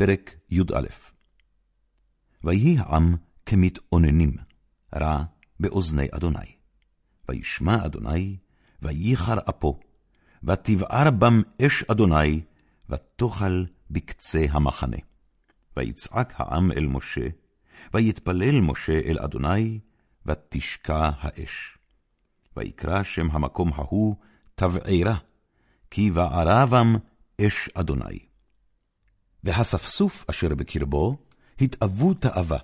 פרק י"א ויהי העם כמתאוננים, רע באוזני אדוני. וישמע אדוני, וייחר אפו, ותבער בם אש אדוני, ותאכל בקצה המחנה. ויצעק העם אל משה, ויתפלל משה אל אדוני, ותשקע האש. ויקרא שם המקום ההוא תבערה, כי בערה בם אש אדוני. והספסוף אשר בקרבו התאוו תאווה,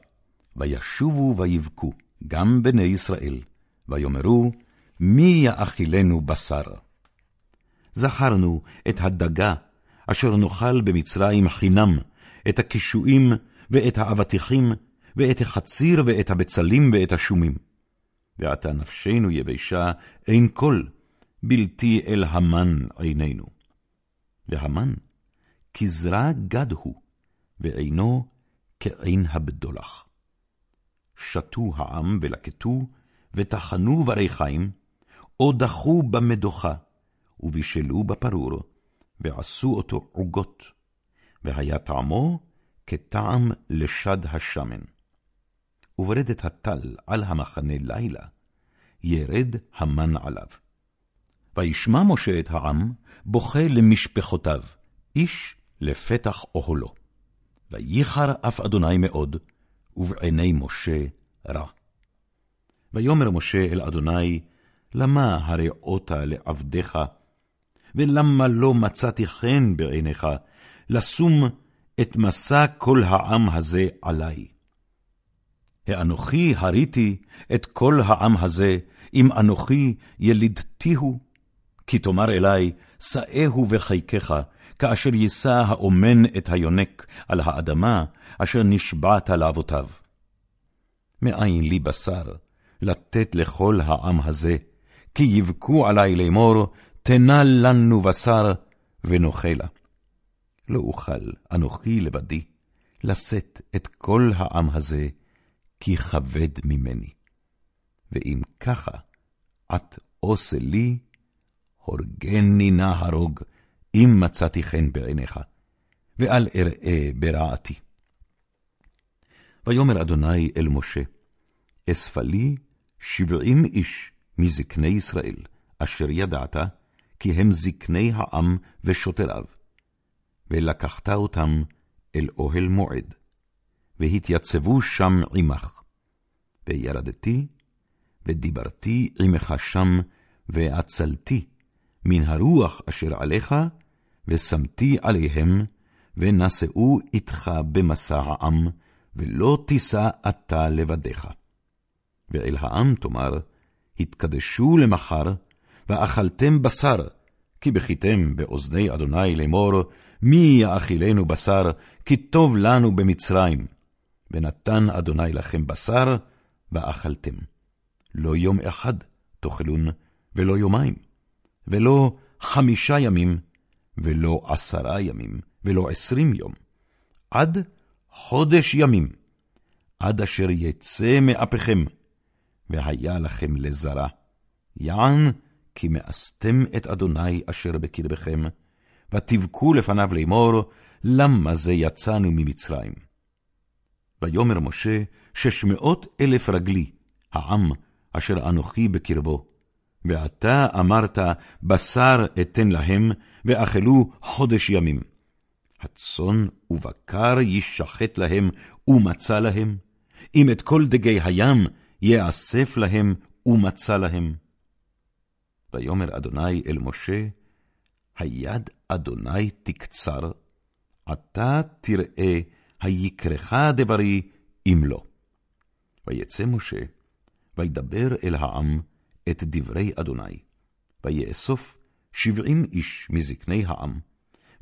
וישובו ויבכו, גם בני ישראל, ויאמרו, מי יאכילנו בשר? זכרנו את הדגה, אשר נאכל במצרים חינם, את הקישואים, ואת האבטיחים, ואת החציר, ואת הבצלים, ואת השומים. ועתה נפשנו יבשה, אין כל, בלתי אל המן עינינו. והמן, כזרע גד הוא, ועינו כעין הבדולח. שתו העם ולקטו, וטחנו בריחיים, או דחו במדוכה, ובישלו בפרור, ועשו אותו עוגות, והיה טעמו כטעם לשד השמן. וברדת הטל על המחנה לילה, ירד המן עליו. וישמע משה את העם, בוכה למשפחותיו, איש לפתח אוהלו. וייחר אף אדוני מאוד, ובעיני משה רע. ויאמר משה אל אדוני, למה הרעות לעבדיך? ולמה לא מצאתי חן בעיניך, לשום את מסע כל העם הזה עלי? האנוכי הריתי את כל העם הזה, אם אנוכי ילידתיהו? כי תאמר אלי, שאהו בחיקך, כאשר יישא האומן את היונק על האדמה, אשר נשבעת לאבותיו. מאין לי בשר, לתת לכל העם הזה, כי יבכו עלי לאמור, תנה לנו בשר, ונאכלה. לא אוכל אנוכי לבדי, לשאת את כל העם הזה, כי כבד ממני. ואם ככה, את עושה לי, הורגני נא הרוג, אם מצאתי חן בעיניך, ואל אראה ברעתי. ויאמר אדוני אל משה, אספה לי שבעים איש מזקני ישראל, אשר ידעת, כי הם זקני העם ושוטריו, ולקחת אותם אל אוהל מועד, והתייצבו שם עמך. וירדתי, ודיברתי עמך שם, והצלתי מן הרוח אשר עליך, ושמתי עליהם, ונשאו איתך במסע העם, ולא תישא אתה לבדיך. ואל העם תאמר, התקדשו למחר, ואכלתם בשר, כי בכיתם באוזני אדוני לאמור, מי יאכילנו בשר, כי טוב לנו במצרים. ונתן אדוני לכם בשר, ואכלתם. לא יום אחד תאכלון, ולא יומיים, ולא חמישה ימים, ולא עשרה ימים, ולא עשרים יום, עד חודש ימים, עד אשר יצא מאפיכם, והיה לכם לזרע. יען כי מאסתם את אדוני אשר בקרבכם, ותבכו לפניו לאמור, למה זה יצאנו ממצרים? ויאמר משה, שש מאות אלף רגלי, העם אשר אנוכי בקרבו. ואתה אמרת, בשר אתן להם, ואכלו חודש ימים. הצאן ובקר יישחט להם, ומצא להם, אם את כל דגי הים יאסף להם, ומצא להם. ויאמר אדוני אל משה, היד אדוני תקצר, אתה תראה היקרך דברי, אם לא. ויצא משה, וידבר אל העם את דברי אדוני, ויאסוף שבעים איש מזקני העם,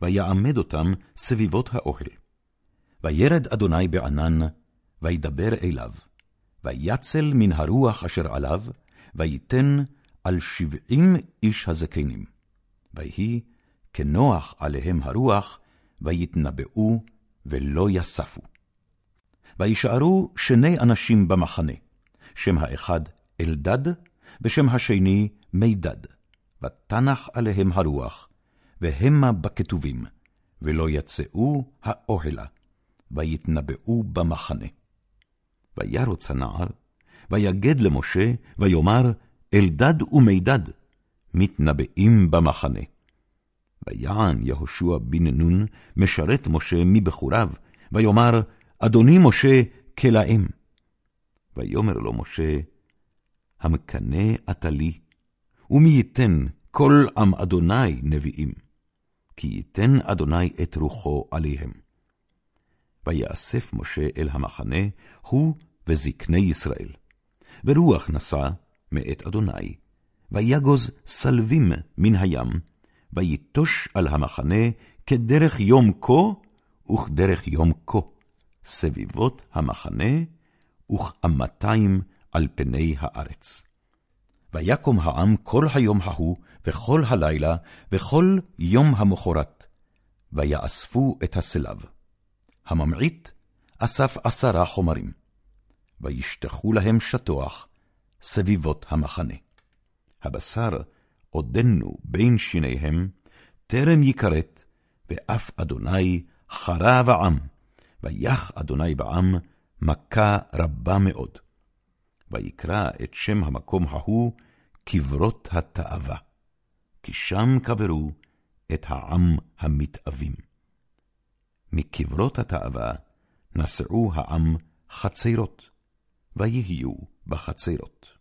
ויעמד אותם סביבות האוהל. וירד אדוני בענן, וידבר אליו, ויצל מן הרוח אשר עליו, ויתן על שבעים איש הזקנים. ויהי כנוח עליהם הרוח, ויתנבאו, ולא יספו. וישארו שני אנשים במחנה, שם האחד אלדד, ושם השני מידד. ותנח עליהם הרוח, והמה בכתובים, ולא יצאו האוהלה, ויתנבאו במחנה. וירוץ הנער, ויגד למשה, ויאמר, אלדד ומידד, מתנבאים במחנה. ויען יהושע בן נון, משרת משה מבחוריו, ויאמר, אדוני משה, כלאם. ויאמר לו משה, המקנא אתה לי, ומי ייתן כל עם אדוני נביאים, כי ייתן אדוני את רוחו עליהם. ויאסף משה אל המחנה, הוא וזקני ישראל. ורוח נשא מאת אדוני, ויגוז סלבים מן הים, ויטוש על המחנה כדרך יום כה וכדרך יום כה, סביבות המחנה וכאמתיים על פני הארץ. ויקום העם כל היום ההוא, וכל הלילה, וכל יום המחרת, ויאספו את הסלב. הממעיט אסף עשרה חומרים, וישטחו להם שטוח סביבות המחנה. הבשר עודנו בין שיניהם, טרם יכרת, ואף אדוני חרב העם, ויח אדוני בעם מכה רבה מאוד. ויקרא את שם המקום ההוא קברות התאווה, כי שם קברו את העם המתאבים. מקברות התאווה נשאו העם חצרות, ויהיו בחצרות.